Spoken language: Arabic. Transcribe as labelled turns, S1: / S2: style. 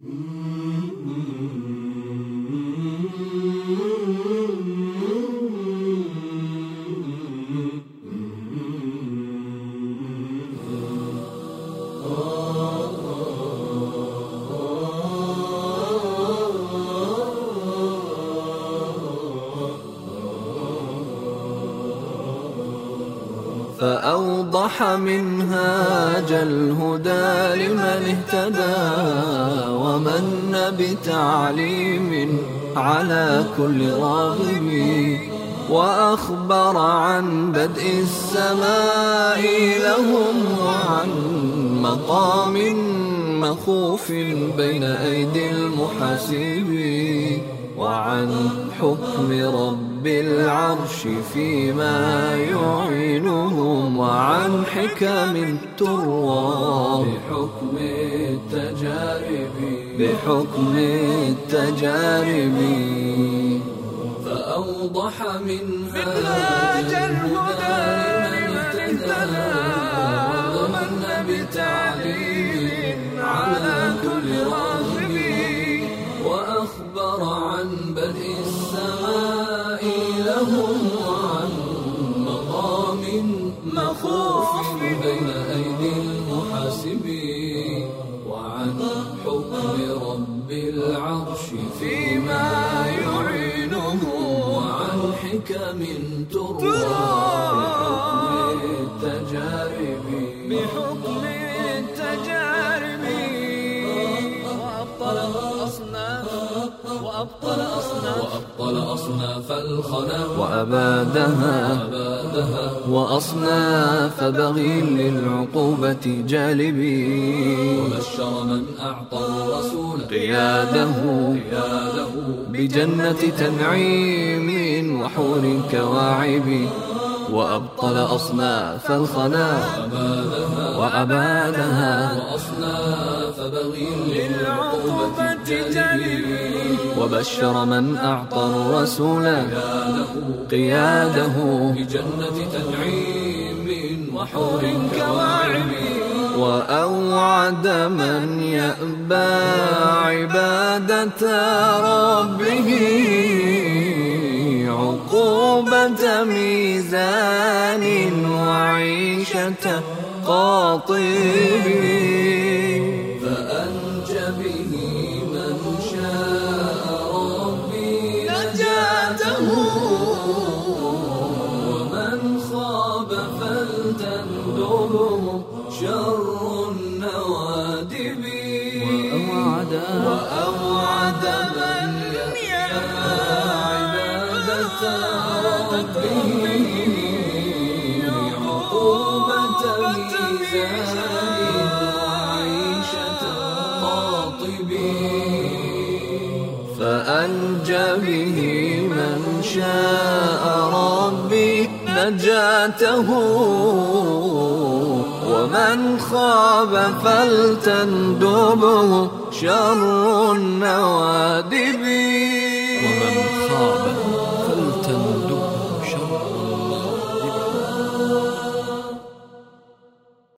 S1: Mm-hmm. فأوضح منهاج الهدى لمن اهتدى ومن بتعليم على كل راغب وأخبر عن بدء السماء لهم وعن مقام مخوف بين أيدي المحاسبين. وعن حكم رب العرش فيما يعينهم وعن حكم تروى بحكم التجارب. بحكم التجارب. فأوضح من هذا مخوف. بين أيدي المحاسبين وعن حكم رب العرش فيما يعينه وعن حكم تروى بحكم التجارب.
S2: بحكم التجارب. وأبطل أصناف
S1: وأبطل أصناف الخنا وأبادها وأصناف بغي للعقوبة جالبي. وبشر من أعطى الرسول قياده بجنة تنعيم وحور كواعب. وأبطل أصناف الخنا وأبادها وأصناف بغي للعقوبة جالبي وبشر من أعطى الرسول قياده. بجنة تنعيم وحور كواعب. وأوعد من يأبى عبادة ربه. عقوبة ميزان وعيشة قاطب فأنجى به من شاء ربي. نجاته ومن خاب فلتندبه شر النوادب وأوعد وأوعد من يحيى عبادة ربه فأنجى به من شاء ربي نجاته ومن خاب فلتندبه شر النوادب.